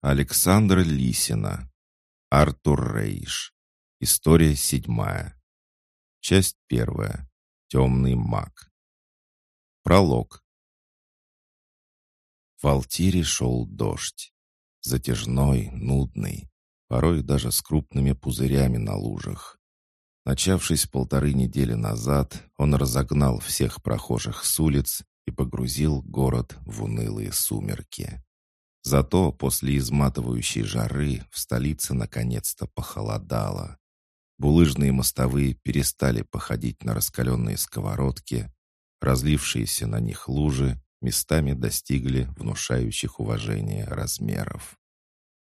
Александра Лисина. Артур Рейш. История седьмая. Часть первая. Темный маг. Пролог. В Алтире шел дождь. Затяжной, нудный, порой даже с крупными пузырями на лужах. Начавшись полторы недели назад, он разогнал всех прохожих с улиц и погрузил город в унылые сумерки. Зато после изматывающей жары в столице наконец-то похолодало. Булыжные мостовые перестали походить на раскаленные сковородки, разлившиеся на них лужи местами достигли внушающих уважение размеров.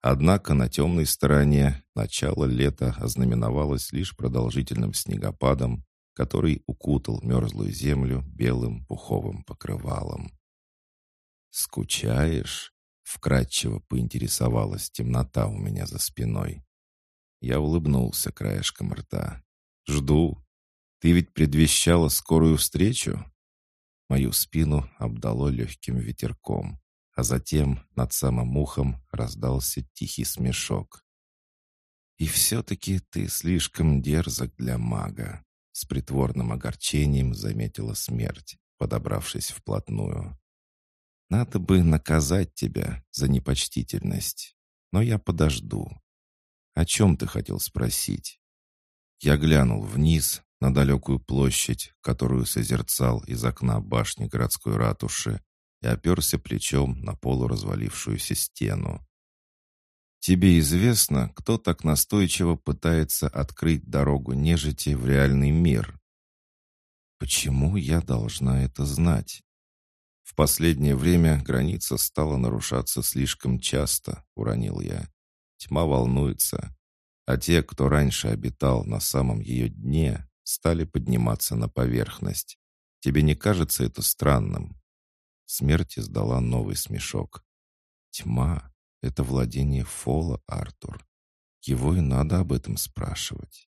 Однако на темной стороне начало лета ознаменовалось лишь продолжительным снегопадом который укутал мерзлую землю белым пуховым покрывалом. «Скучаешь?» — вкратчиво поинтересовалась темнота у меня за спиной. Я улыбнулся краешком рта. «Жду. Ты ведь предвещала скорую встречу?» Мою спину обдало легким ветерком, а затем над самым ухом раздался тихий смешок. «И все-таки ты слишком дерзок для мага. С притворным огорчением заметила смерть, подобравшись вплотную. «Надо бы наказать тебя за непочтительность, но я подожду. О чем ты хотел спросить?» Я глянул вниз на далекую площадь, которую созерцал из окна башни городской ратуши, и оперся плечом на полуразвалившуюся стену. Тебе известно, кто так настойчиво пытается открыть дорогу нежити в реальный мир? Почему я должна это знать? В последнее время граница стала нарушаться слишком часто, уронил я. Тьма волнуется, а те, кто раньше обитал на самом ее дне, стали подниматься на поверхность. Тебе не кажется это странным? Смерть издала новый смешок. Тьма это владение Фола, Артур. Его и надо об этом спрашивать.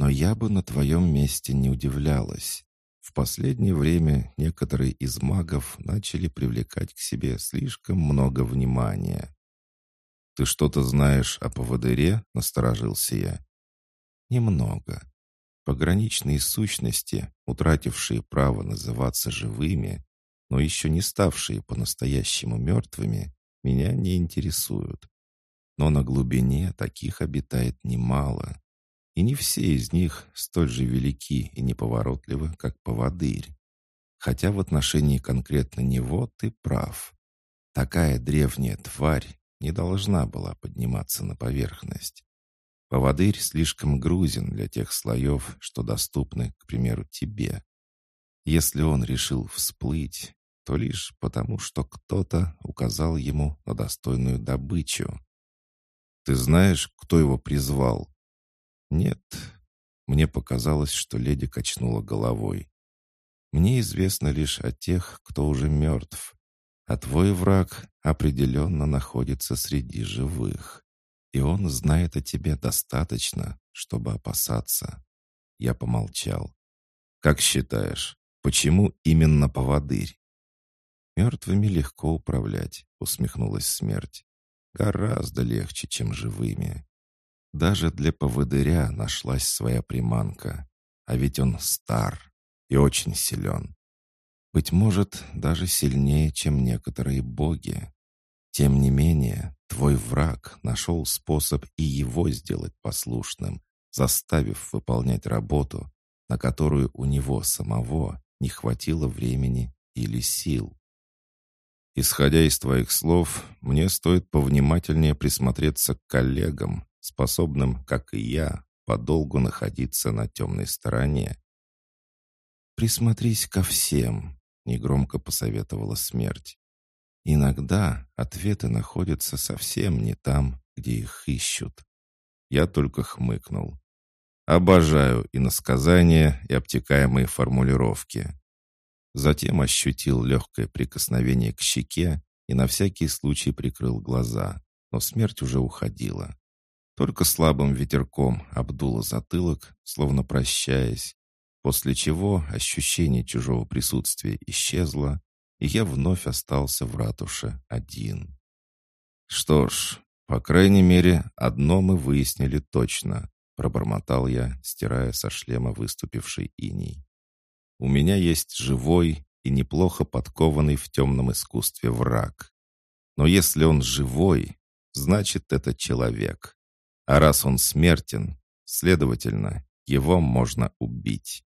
Но я бы на твоем месте не удивлялась. В последнее время некоторые из магов начали привлекать к себе слишком много внимания. «Ты что-то знаешь о поводыре?» — насторожился я. «Немного. Пограничные сущности, утратившие право называться живыми, но еще не ставшие по-настоящему мертвыми, меня не интересуют. Но на глубине таких обитает немало, и не все из них столь же велики и неповоротливы, как поводырь. Хотя в отношении конкретно него ты прав. Такая древняя тварь не должна была подниматься на поверхность. Поводырь слишком грузен для тех слоев, что доступны, к примеру, тебе. Если он решил всплыть, то лишь потому, что кто-то указал ему на достойную добычу. «Ты знаешь, кто его призвал?» «Нет». Мне показалось, что леди качнула головой. «Мне известно лишь о тех, кто уже мертв, а твой враг определенно находится среди живых, и он знает о тебе достаточно, чтобы опасаться». Я помолчал. «Как считаешь, почему именно поводырь?» «Мертвыми легко управлять», — усмехнулась смерть. «Гораздо легче, чем живыми. Даже для поводыря нашлась своя приманка. А ведь он стар и очень силен. Быть может, даже сильнее, чем некоторые боги. Тем не менее, твой враг нашел способ и его сделать послушным, заставив выполнять работу, на которую у него самого не хватило времени или сил. Исходя из твоих слов, мне стоит повнимательнее присмотреться к коллегам, способным, как и я, подолгу находиться на темной стороне. «Присмотрись ко всем», — негромко посоветовала смерть. «Иногда ответы находятся совсем не там, где их ищут». Я только хмыкнул. Обожаю иносказания и обтекаемые формулировки. Затем ощутил легкое прикосновение к щеке и на всякий случай прикрыл глаза, но смерть уже уходила. Только слабым ветерком обдуло затылок, словно прощаясь, после чего ощущение чужого присутствия исчезло, и я вновь остался в ратуше один. Что ж, «По крайней мере, одно мы выяснили точно», — пробормотал я, стирая со шлема выступивший иней. «У меня есть живой и неплохо подкованный в темном искусстве враг. Но если он живой, значит, это человек. А раз он смертен, следовательно, его можно убить.